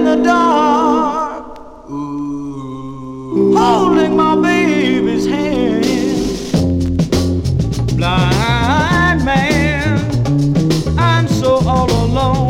in the dark, Ooh. holding my baby's hand. Blind man, I'm so all alone.